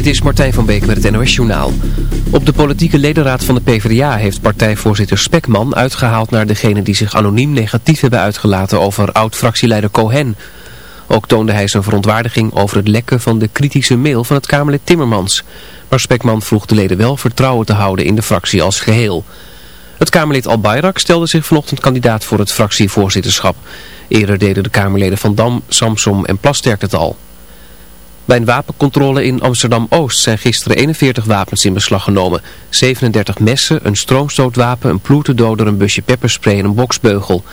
Dit is Martijn van Beek met het NOS Journaal. Op de politieke ledenraad van de PvdA heeft partijvoorzitter Spekman uitgehaald naar degene die zich anoniem negatief hebben uitgelaten over oud-fractieleider Cohen. Ook toonde hij zijn verontwaardiging over het lekken van de kritische mail van het Kamerlid Timmermans. Maar Spekman vroeg de leden wel vertrouwen te houden in de fractie als geheel. Het Kamerlid Al Bayrak stelde zich vanochtend kandidaat voor het fractievoorzitterschap. Eerder deden de Kamerleden Van Dam, Samsom en Plasterk het al. Bij een wapencontrole in Amsterdam-Oost zijn gisteren 41 wapens in beslag genomen. 37 messen, een stroomstootwapen, een ploetendoder, een busje pepperspray en een boksbeugel.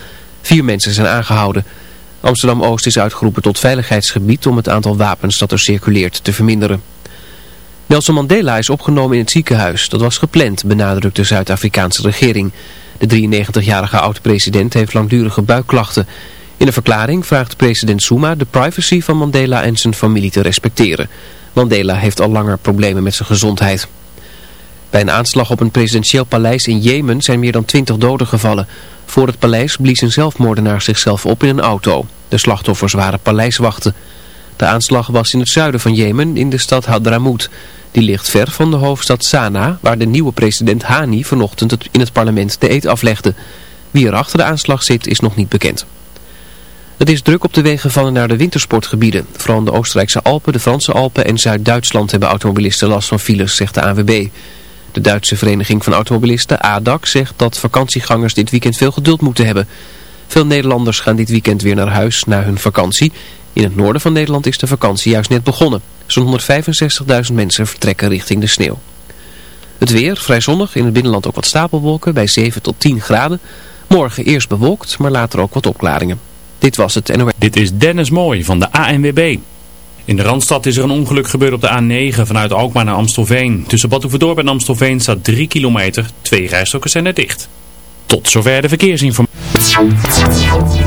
Vier mensen zijn aangehouden. Amsterdam-Oost is uitgeroepen tot veiligheidsgebied om het aantal wapens dat er circuleert te verminderen. Nelson Mandela is opgenomen in het ziekenhuis. Dat was gepland, benadrukt de Zuid-Afrikaanse regering. De 93-jarige oud-president heeft langdurige buikklachten. In een verklaring vraagt president Zuma de privacy van Mandela en zijn familie te respecteren. Mandela heeft al langer problemen met zijn gezondheid. Bij een aanslag op een presidentieel paleis in Jemen zijn meer dan 20 doden gevallen. Voor het paleis blies een zelfmoordenaar zichzelf op in een auto. De slachtoffers waren paleiswachten. De aanslag was in het zuiden van Jemen in de stad Hadramout. Die ligt ver van de hoofdstad Sanaa, waar de nieuwe president Hani vanochtend in het parlement de eet aflegde. Wie er achter de aanslag zit is nog niet bekend. Het is druk op de wegen van naar de wintersportgebieden. Vooral de Oostenrijkse Alpen, de Franse Alpen en Zuid-Duitsland hebben automobilisten last van files, zegt de AWB. De Duitse Vereniging van Automobilisten, ADAC, zegt dat vakantiegangers dit weekend veel geduld moeten hebben. Veel Nederlanders gaan dit weekend weer naar huis na hun vakantie. In het noorden van Nederland is de vakantie juist net begonnen. Zo'n 165.000 mensen vertrekken richting de sneeuw. Het weer, vrij zonnig, in het binnenland ook wat stapelwolken bij 7 tot 10 graden. Morgen eerst bewolkt, maar later ook wat opklaringen. Dit was het NOS. Dit is Dennis Mooi van de ANWB. In de Randstad is er een ongeluk gebeurd op de A9 vanuit Alkmaar naar Amstelveen. Tussen Badhoevedorp en Amstelveen staat 3 kilometer. Twee rijstokken zijn er dicht. Tot zover de verkeersinformatie.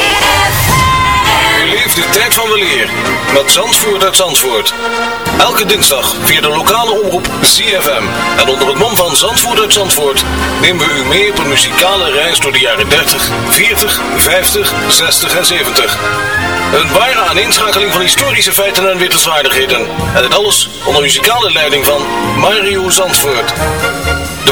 De tijd van weleer met Zandvoort uit Zandvoort. Elke dinsdag via de lokale omroep ZFM. En onder het mom van Zandvoort uit Zandvoort nemen we u mee op een muzikale reis door de jaren 30, 40, 50, 60 en 70. Een ware aaninschakeling van historische feiten en wittelswaardigheden. En dit alles onder muzikale leiding van Mario Zandvoort. De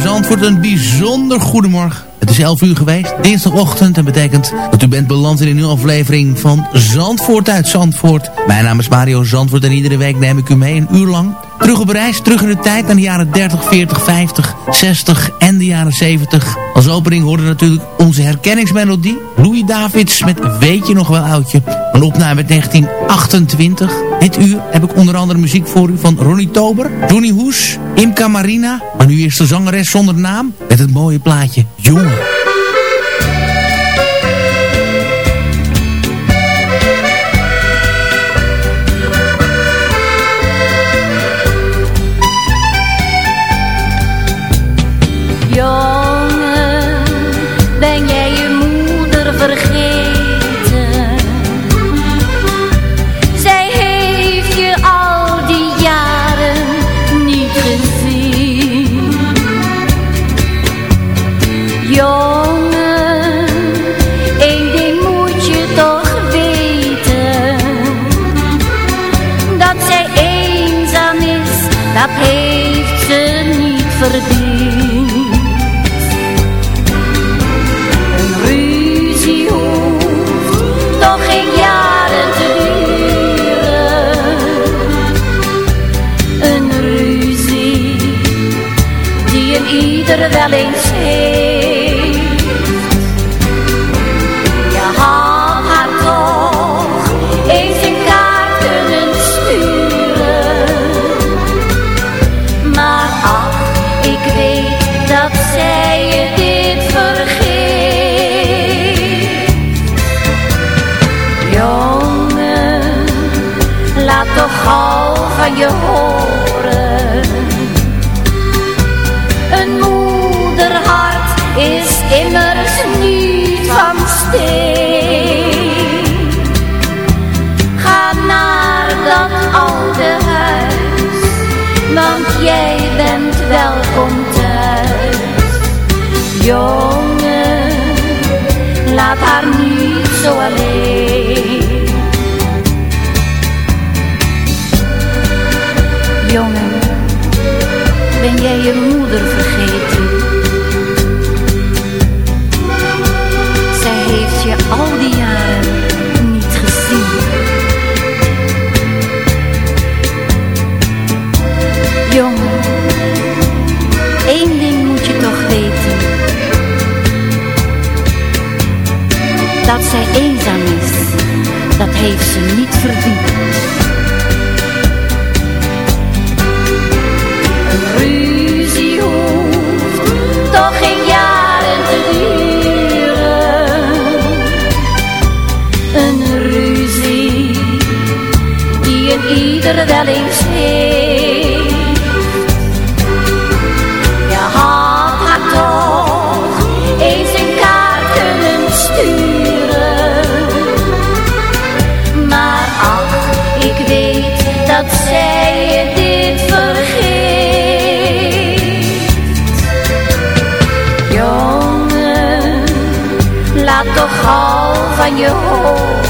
Zandvoort, een bijzonder goedemorgen. Het is 11 uur geweest, dinsdagochtend. En betekent dat u bent beland in een nieuwe aflevering van Zandvoort uit Zandvoort. Mijn naam is Mario Zandvoort en iedere week neem ik u mee een uur lang. Terug op reis, terug in de tijd naar de jaren 30, 40, 50, 60 en de jaren 70. Als opening hoorde natuurlijk onze herkenningsmelodie. Louis Davids met Weet je nog wel oudje. Een opname uit 1928. Dit uur heb ik onder andere muziek voor u van Ronnie Tober, Johnny Hoes, Imka Marina. Maar nu eerst de zangeres zonder naam met het mooie plaatje. Jongen, ieder wel Dat zij eenzaam is, dat heeft ze niet verdiend. Ruzie hoeft toch geen jaren te duren. Een ruzie die in ieder wel eens heeft. nog van je hoofd.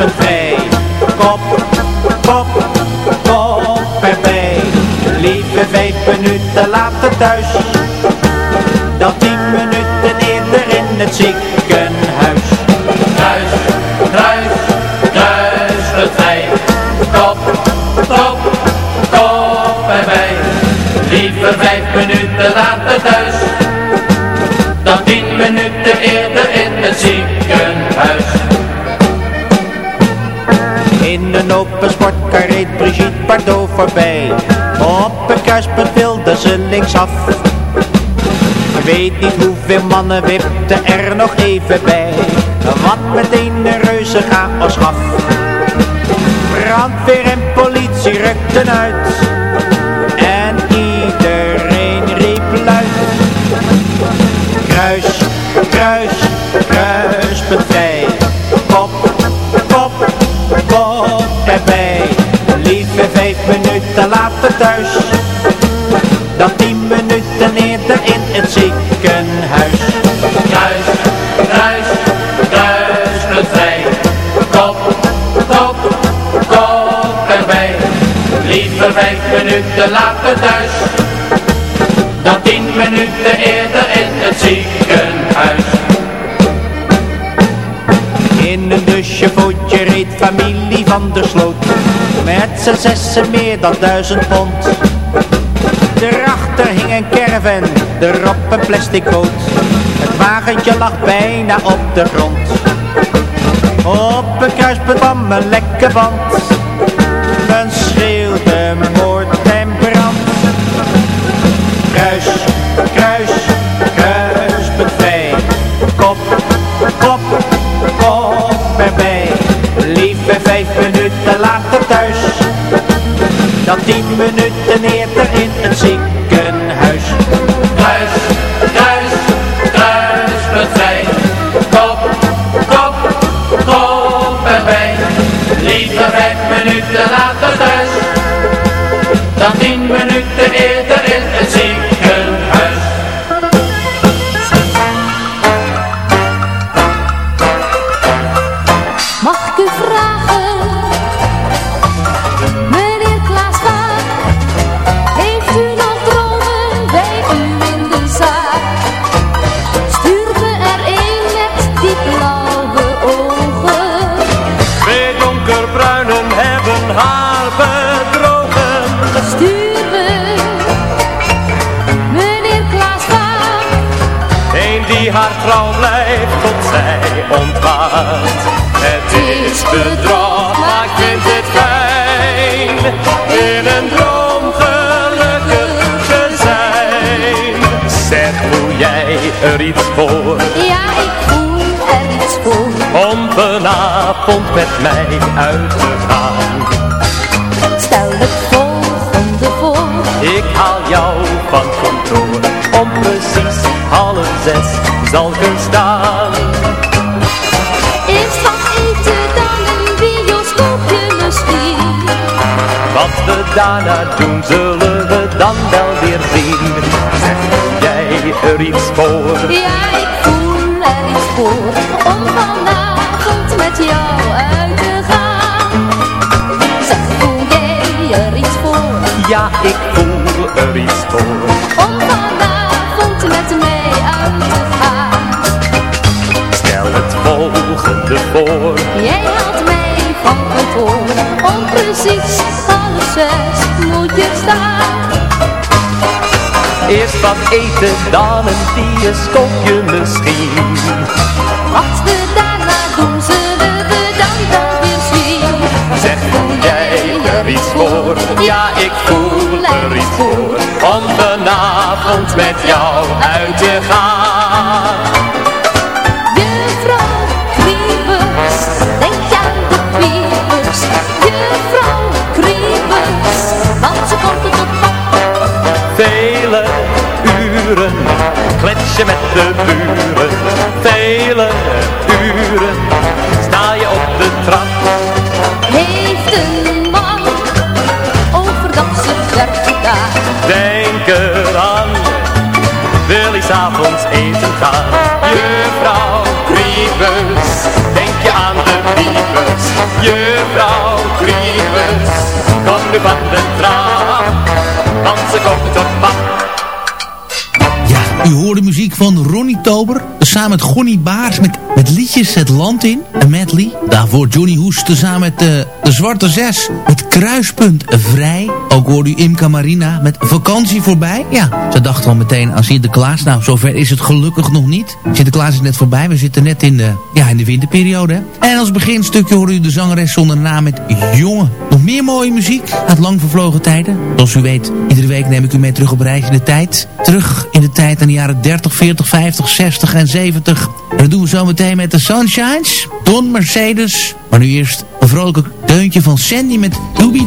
een ei. Kop, kop, kop erbij. Lieve vijf minuten later thuis. Dan tien minuten eerder in het ziekenhuis Bardot voorbij. Op een kruispunt wilde ze linksaf. Weet niet hoeveel mannen wipten er nog even bij. Wat meteen een reuze chaos gaf. Brandweer en politie rukten uit. Minuten later thuis. Dan tien minuten eerder in het ziekenhuis. In een dusjevootje reed familie van der Sloot. Met z'n zessen meer dan duizend pond. Daarachter hing een caravan, erop een plastic boot. Het wagentje lag bijna op de grond. Op een kruispunt kwam een lekke band. Zal er staan. Eerst wat eten, dan een bioscoopje misschien. Wat we daarna doen, zullen we dan wel weer zien. Zeg, jij er iets voor? Ja, ik voel er iets voor. Om vanavond met jou uit te gaan. Zeg, voel jij er iets voor? Ja, ik voel er iets voor. Om voor. Jij haalt mij van kantoor. Om precies half zes moet je staan. Eerst wat eten, dan een bioscoopje misschien. Wat we daarna doen, zullen we dan wel weer zien. Zeg, voel jij er iets voor? Ja, ik voel er iets voor. Om vanavond met jou uit te gaan. Uren kletsen met de buren. Vele uren sta je op de trap. Heeft een man overdag zijn werk gedaan. Denk eraan, wil ik s'avonds eten gaan. Juffrouw Kriebus, denk je aan de piepers. Juffrouw Kriebus, kom nu van de trap, want ze komt tot pap. U hoorde muziek van Ronnie Tober. Samen met Gonnie Baars met, met liedjes Het Land in. Een medley. Daarvoor Johnny Hoes samen met de, de Zwarte Zes. Het Kruispunt Vrij. Ook hoorde u Imka Marina met Vakantie voorbij. Ja, ze dachten al meteen aan Sinterklaas. Nou, zover is het gelukkig nog niet. Sinterklaas is net voorbij. We zitten net in de, ja, in de winterperiode. Hè? En als beginstukje hoorde u de zangeres zonder naam met Jongen. Nog meer mooie muziek uit lang vervlogen tijden. Zoals u weet, iedere week neem ik u mee terug op reis in de tijd. Terug in de tijd aan de jaren 30, 40, 50, 60 en 70. En dat doen we zo meteen met de Sunshines, Don Mercedes. Maar nu eerst een vrolijk deuntje van Sandy met Doobie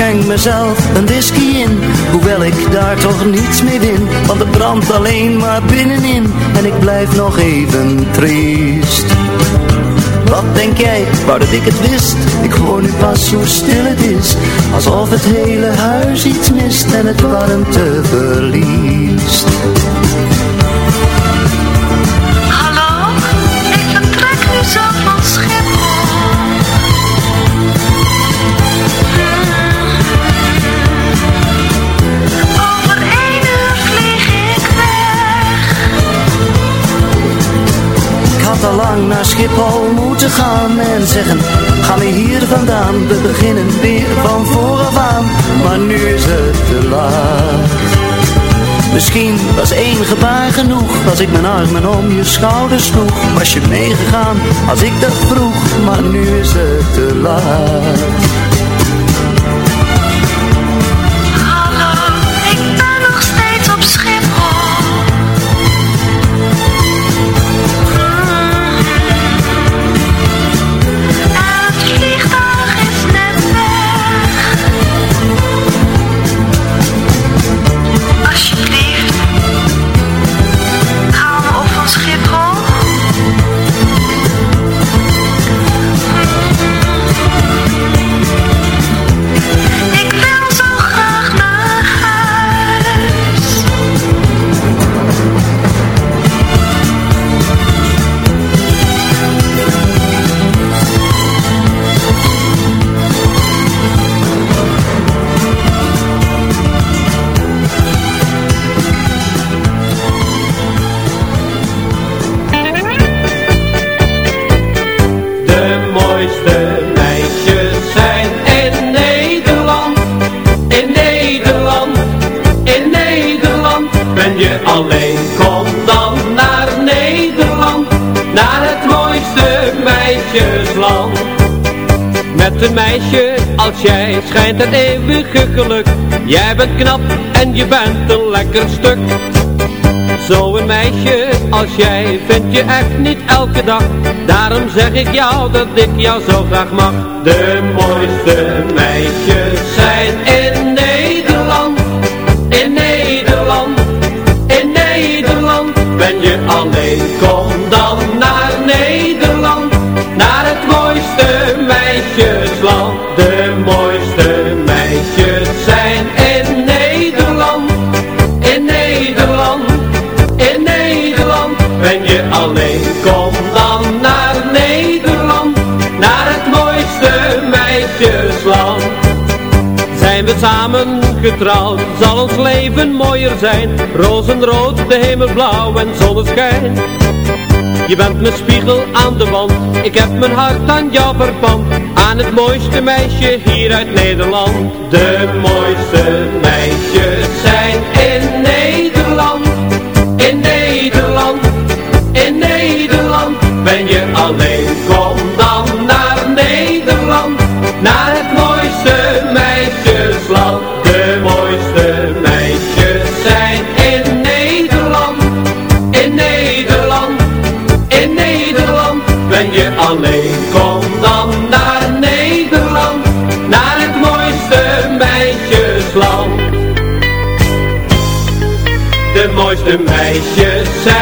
schenk mezelf een whisky in. Hoewel ik daar toch niets mee win. Want het brandt alleen maar binnenin. En ik blijf nog even triest. Wat denk jij, wou dat ik het wist? Ik hoor nu pas hoe stil het is. Alsof het hele huis iets mist En het warmte verliest naar Schiphol moeten gaan En zeggen, ga me hier vandaan We beginnen weer van vooraf aan. Maar nu is het te laat. Misschien was één gebaar genoeg Als ik mijn armen om je schouders sloeg Was je meegegaan als ik dat vroeg Maar nu is het te laat het eeuwige geluk. Jij bent knap en je bent een lekker stuk. Zo'n meisje als jij vind je echt niet elke dag. Daarom zeg ik jou dat ik jou zo graag mag. De mooiste meisjes zijn in Nederland. In Nederland, in Nederland. Ben je alleen, kom dan naar Nederland. Naar het mooiste meisjesland Zijn we samen getrouwd, zal ons leven mooier zijn, rozenrood, de hemel blauw en zonneschijn. Je bent mijn spiegel aan de wand, ik heb mijn hart aan jou verpand, aan het mooiste meisje hier uit Nederland. De mooiste meisjes zijn in Nederland. Alleen, kom dan naar Nederland, naar het mooiste meisjesland. De mooiste meisjes zijn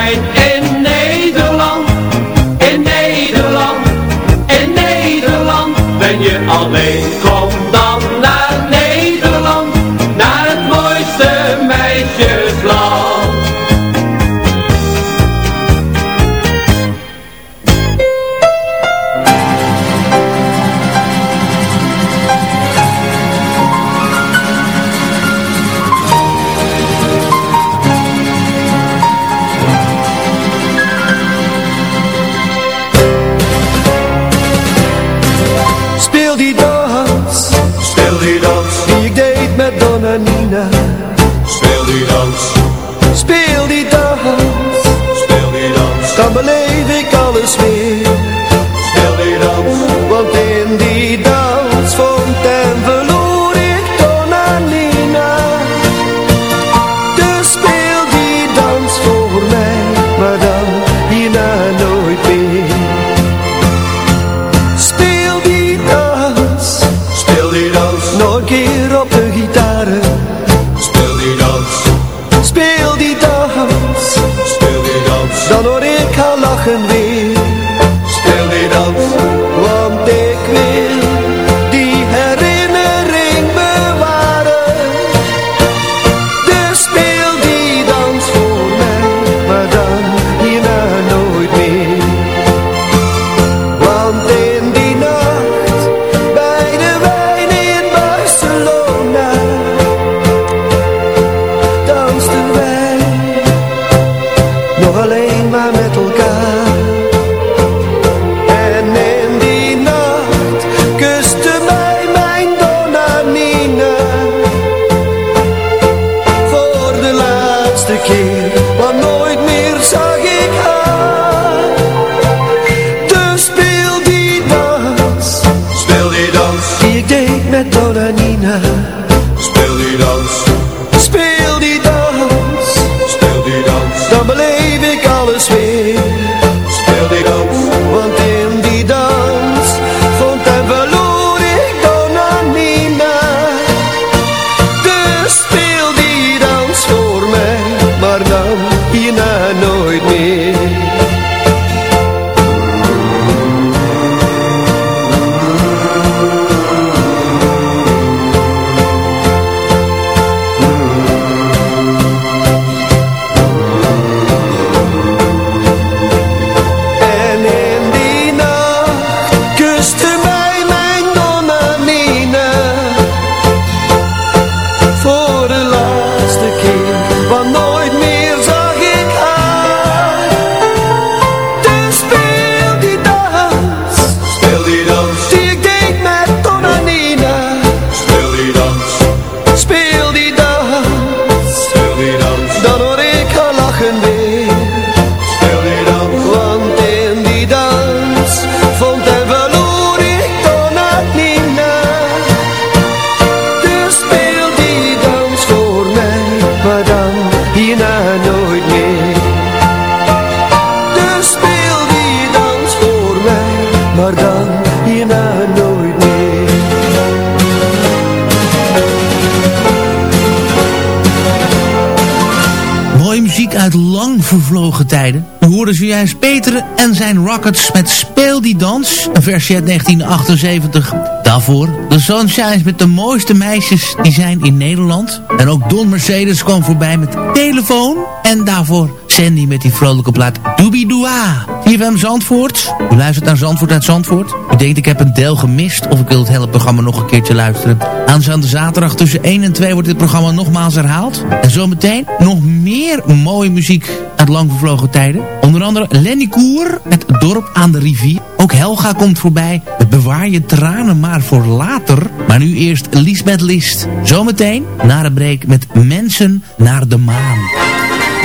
tijden. We hoorden zojuist Peter en zijn Rockets met Speel die dans. Een versie uit 1978. Daarvoor de Sunshines met de mooiste meisjes die zijn in Nederland. En ook Don Mercedes kwam voorbij met Telefoon. En daarvoor Sandy met die vrolijke plaat Doobie-Doa. CFM Zandvoort. U luistert naar Zandvoort uit Zandvoort. U denkt ik heb een deel gemist of ik wil het hele programma nog een keertje luisteren. Aanstaande zaterdag tussen 1 en 2 wordt dit programma nogmaals herhaald. En zometeen nog meer mooie muziek uit lang vervlogen tijden. Onder andere Lenny Koer met Dorp aan de rivier. Ook Helga komt voorbij Bewaar je tranen maar voor later. Maar nu eerst Lisbeth List. Zometeen na de break met Mensen naar de maan.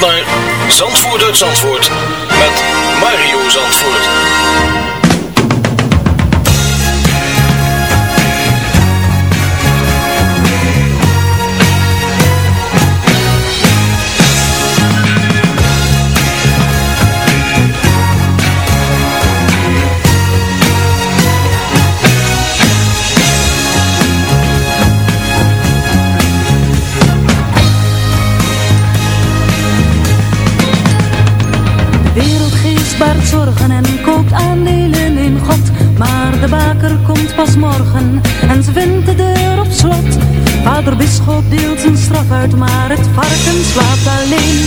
naar Zandvoort uit Zandvoort met Mario Zandvoort. de baker komt pas morgen en ze vindt de deur op slot. Vader Bisschop deelt zijn straf uit, maar het varken slaapt alleen.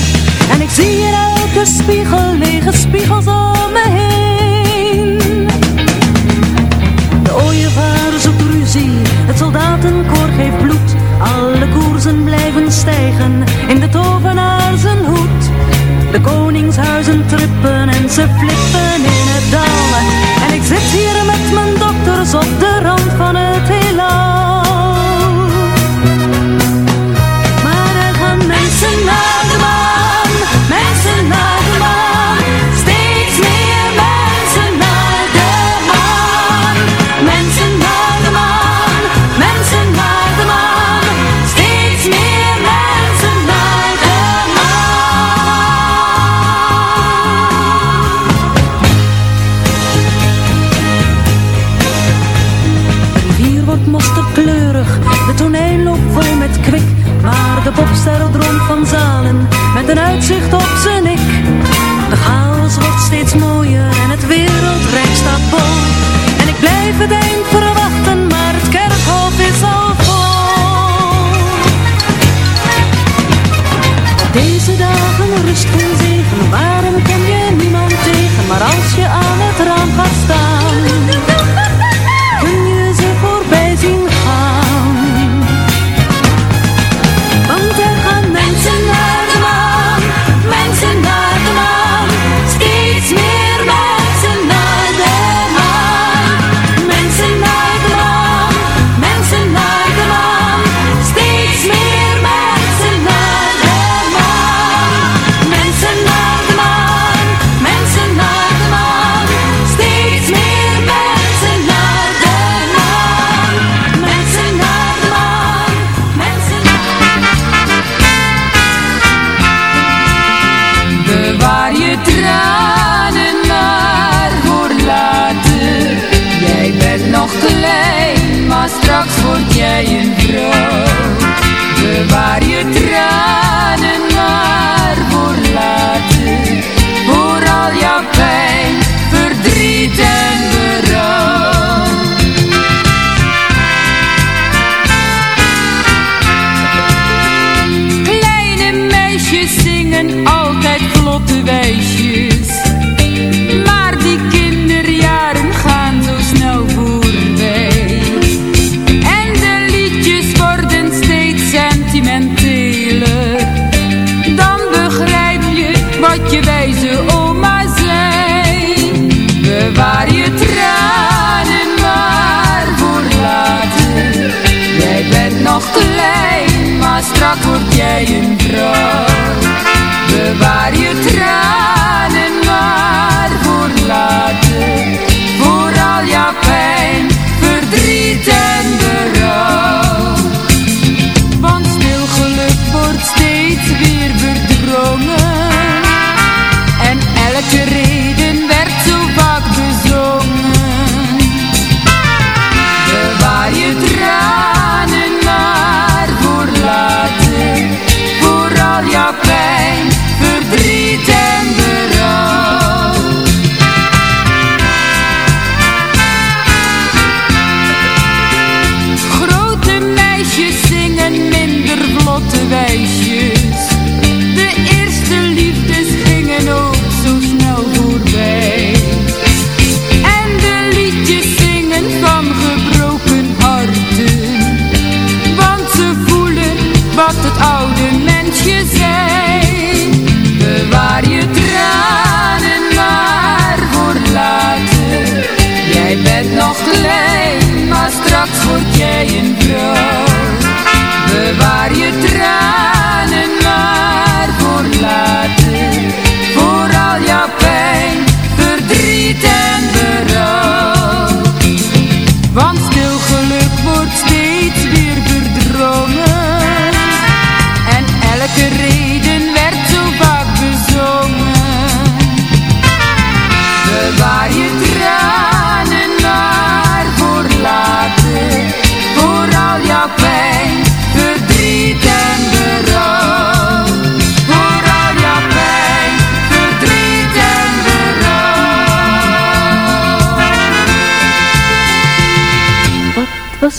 En ik zie in elke spiegel lege spiegels om me heen. De ooievaar zoekt ruzie, het soldatenkoor geeft bloed. Alle koersen blijven stijgen in de tovenaar zijn hoed. De koningshuizen trippen en ze flippen in het dalen. Zit hier met mijn dokters op de rand van het heelal.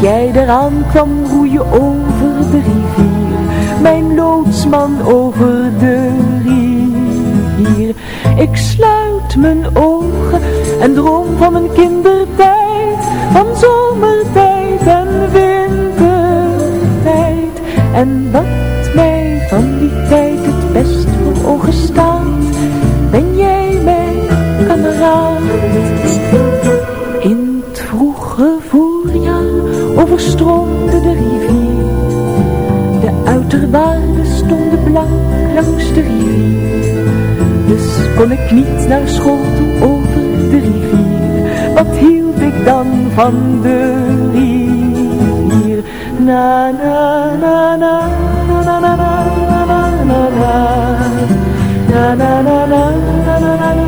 Jij eraan kwam roeien over de rivier. Mijn loodsman over de rivier. Ik sluit mijn ogen en droom van mijn kindertijd. Van zomertijd en wintertijd. En wat kon ik niet naar school toe over de rivier. Wat hield ik dan van de rivier? Na na na na na na na na na na na na na na na na na na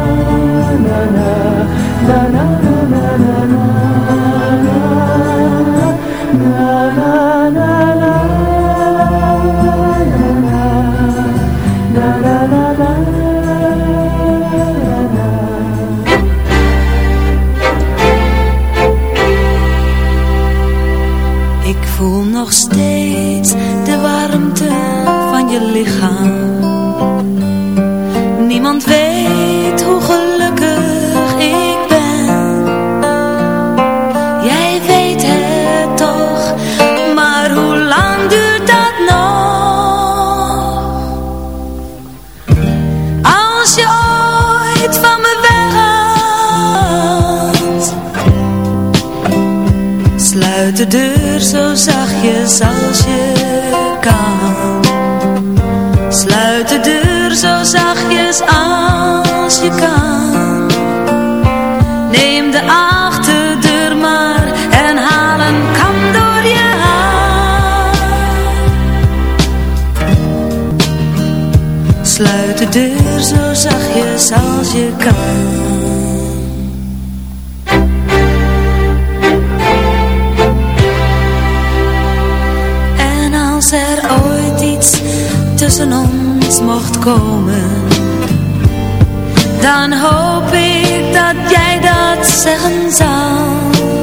Ik voel nog steeds de warmte van je lichaam. De deur zo zachtjes als je kan. Sluit de deur zo zachtjes als je kan. Neem de achterdeur maar en haal een kam door je haar. Sluit de deur zo zachtjes als je kan. Tussen ons mocht komen. Dan hoop ik dat jij dat zeggen zal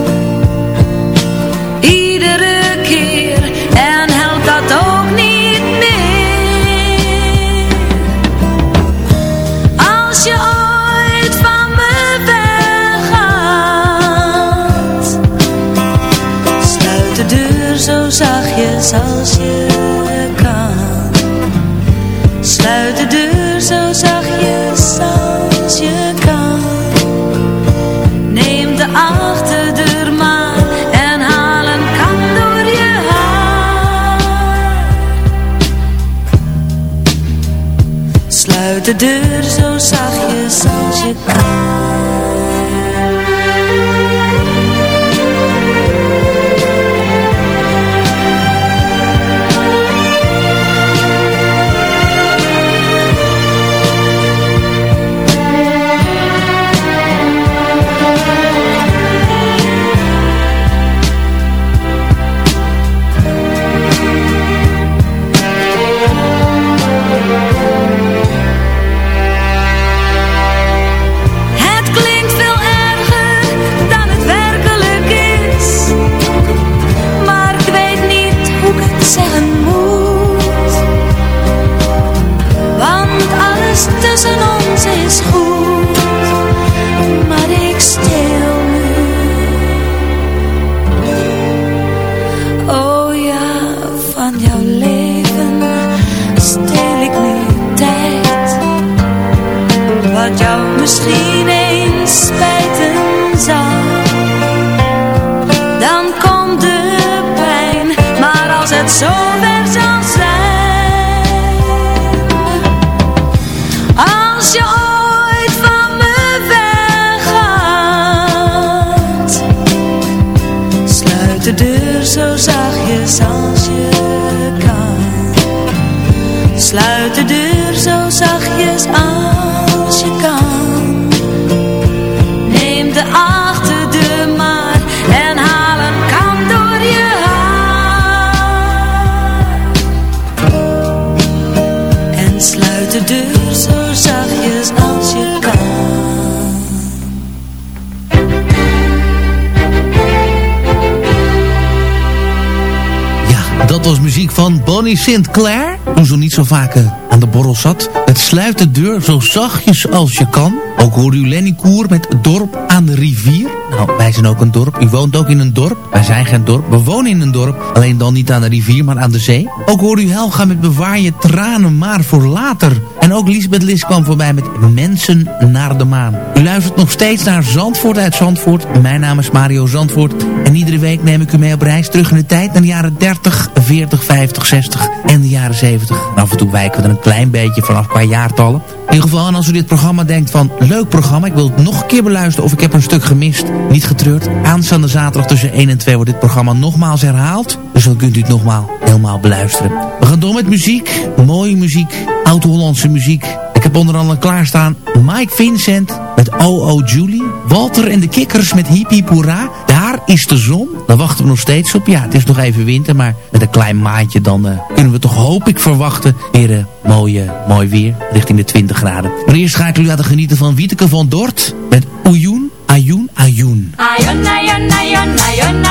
Bonnie Sinclair. Toen ze niet zo vaak eh, aan de borrel zat. Het sluit de deur zo zachtjes als je kan. Ook hoorde u Lenny Koer met Dorp aan de rivier. Nou, wij zijn ook een dorp. U woont ook in een dorp. Wij zijn geen dorp. We wonen in een dorp. Alleen dan niet aan de rivier, maar aan de zee. Ook hoorde u Helga met Bewaar je tranen maar voor later. En ook Lisbeth Lis kwam voorbij met Mensen naar de maan. U luistert nog steeds naar Zandvoort uit Zandvoort. Mijn naam is Mario Zandvoort. En iedere week neem ik u mee op reis terug in de tijd naar de jaren 30, 40, 50, 60 en de jaren 70. En af en toe wijken we er een klein beetje vanaf qua jaartallen. In ieder geval, en als u dit programma denkt van leuk programma, ik wil het nog een keer beluisteren of ik heb een stuk gemist. Niet getreurd. Aanstaande zaterdag tussen 1 en 2 wordt dit programma nogmaals herhaald. Dus dan kunt u het nogmaals helemaal beluisteren. We gaan door met muziek. Mooie muziek. Oud-Hollandse muziek. Ik heb onder andere klaarstaan Mike Vincent met O.O. Julie. Walter en de Kikkers met Hoera. Daar is de zon. Daar wachten we nog steeds op. Ja, het is nog even winter, maar met een klein maatje dan uh, kunnen we toch hoop ik verwachten weer uh, mooi, uh, mooi weer richting de 20 graden. Maar eerst ga ik u laten genieten van Wieteke van Dort met Oejoen, Ajoen, Ajoen. Ayon, ayon, ayon, ayon,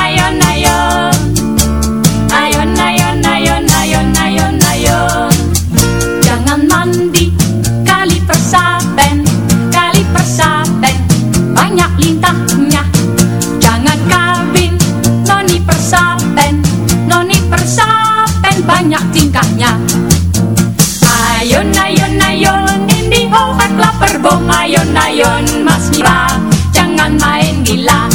Ayon, ayon, mas Mira, jangan main gila.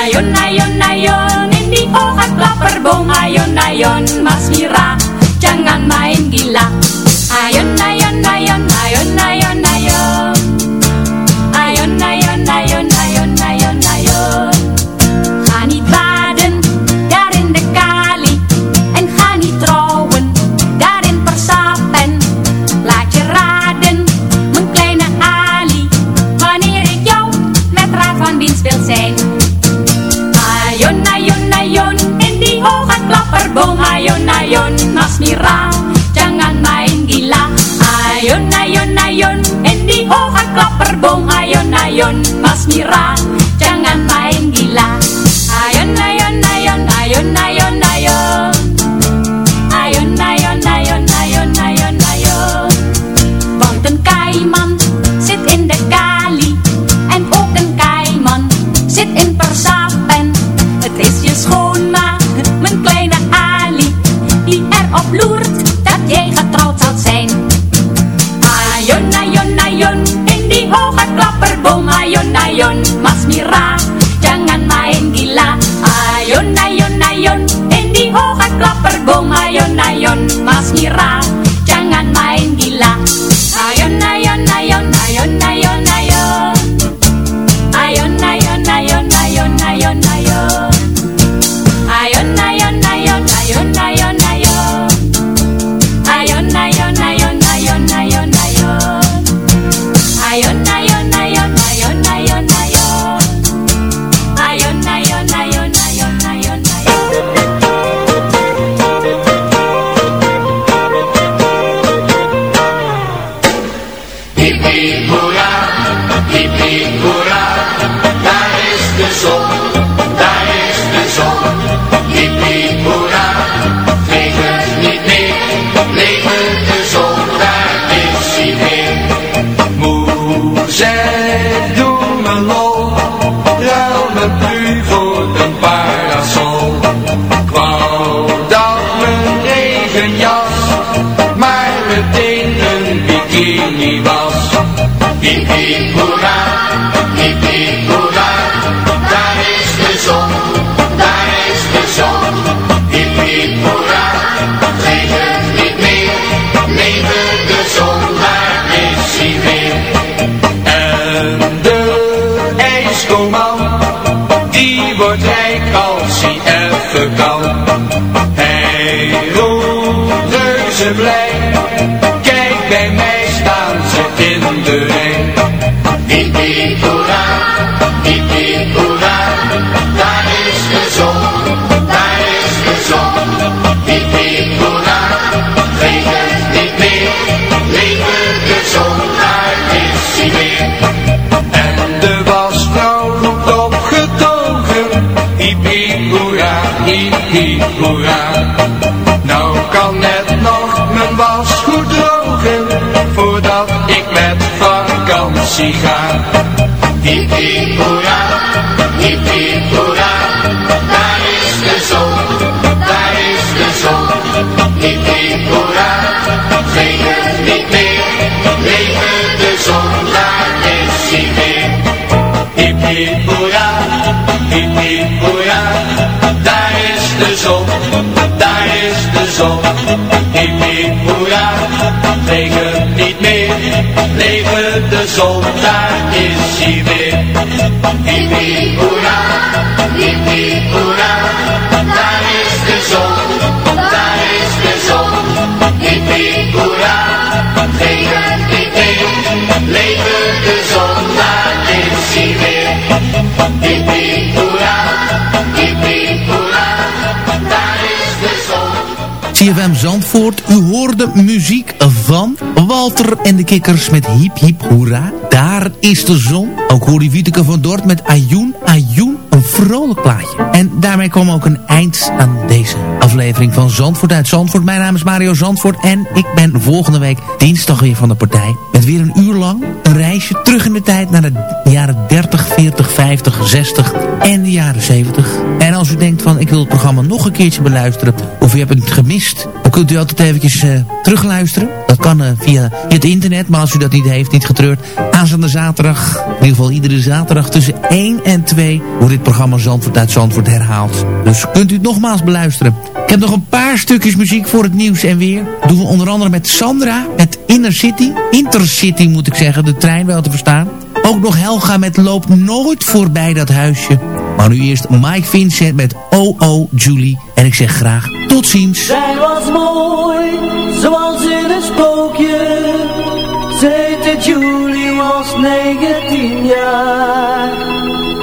Ayon, ayon, ayon, indigo kelapa bom. Ayon, ayon, mas Mira, jangan main gila. Ayon, ayon, birra Hiep, hiep, hoera, hiep, hiep, hoera. Daar is de zon, daar is de zon. Hiep, hiep, hoera, Hiep, hiep, hoera. Daar is de zon, daar is de zon. Hiep, hoera, regent niet meer. Leven de zon, daar is hij weer. En de wasvrouw roept opgetogen, hiep hiep hoera, hiep ga. Hiep, hiep, hoera, hoera. Daar is de zon, daar is de zon. Hiep, hiep, hoera, regent niet meer. Leven de zon, daar is hij weer. Hiep hiep hoera, hiep hiep hoera. Daar is de zon, Leven de zon, daar is hij weer. Hiep, hoera, hiep, hoera. Daar is de zon, daar is de zon. Hiep, hoera, regent niet meer. Leven de zon, daar is hij weer. Hiep, hoera, hiep, hoera. CFM Zandvoort, u hoorde muziek van Walter en de Kikkers met Hiep Hiep Hoera. Daar is de zon. Ook hoorde Wieteke van Dort met Ajoen Ajoen, een vrolijk plaatje. En daarmee kwam ook een eind aan deze aflevering van Zandvoort uit Zandvoort. Mijn naam is Mario Zandvoort en ik ben volgende week dinsdag weer van de partij. Met weer een uur lang een reisje terug in de tijd naar de jaren 30, 40, 50, 60 en de jaren 70. En als u denkt van ik wil het programma nog een keertje beluisteren of u hebt het gemist, dan kunt u altijd eventjes eh, terugluisteren. Dat kan eh, via het internet, maar als u dat niet heeft, niet getreurd. Aanstaande zaterdag, in ieder geval iedere zaterdag tussen 1 en 2 wordt dit programma Zandvoort uit Zandvoort herhaald. Dus kunt u het nogmaals beluisteren. Ik heb nog een paar stukjes muziek voor het nieuws en weer. Doen we onder andere met Sandra, met Inner City. Intercity moet ik zeggen, de trein wel te verstaan. Ook nog Helga met Loop nooit voorbij dat huisje. Maar nu eerst Mike Vincent met OO Julie. En ik zeg graag tot ziens. Zij was mooi, zoals in een sprookje. Ze heette Julie, was 19 jaar.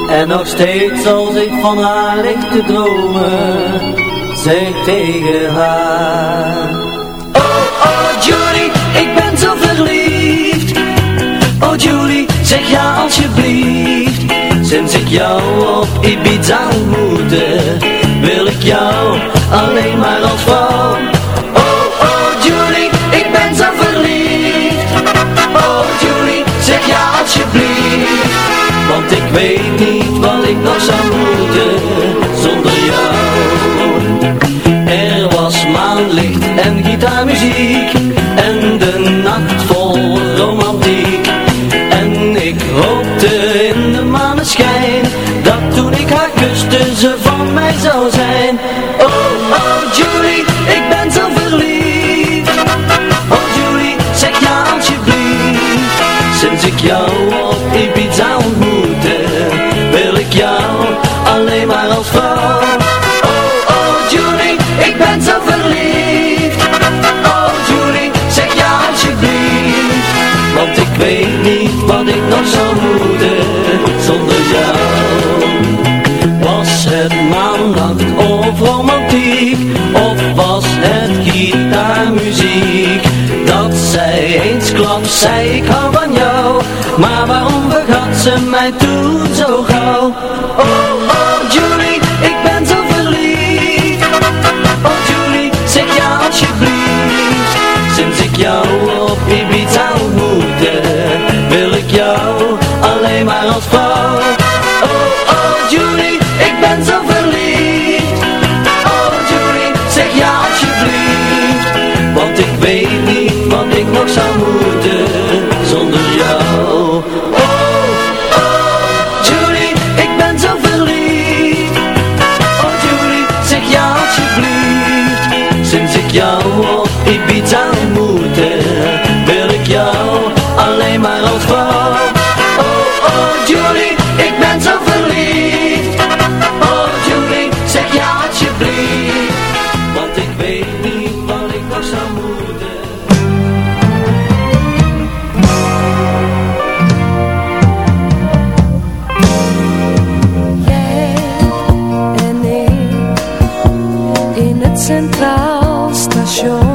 En nog steeds als ik van haar lig te dromen, zeg tegen haar. Oh, oh Julie, ik ben zo verliefd. Oh Julie, zeg ja alsjeblieft. Sinds ik jou op Ibiza ontmoette, wil ik jou alleen maar als vrouw. Oh, oh Julie, ik ben zo verliefd. Oh Julie, zeg ja alsjeblieft. Want ik weet niet wat ik nog zou moeten zonder jou. Er was maanlicht en gitaarmuziek Of was het gitaarmuziek? Dat zij eensklaps zei ik hou van jou. Maar waarom vergat ze mij toen zo gauw? Oh ook zou moeten zonder jou. Oh, oh, Judy, ik ben zo verliefd. Oh, Judy, zeg ja alsjeblieft. Sinds ik jou op Ibiza ontmoette, wil ik jou alleen maar als vrouw. Centraal Station.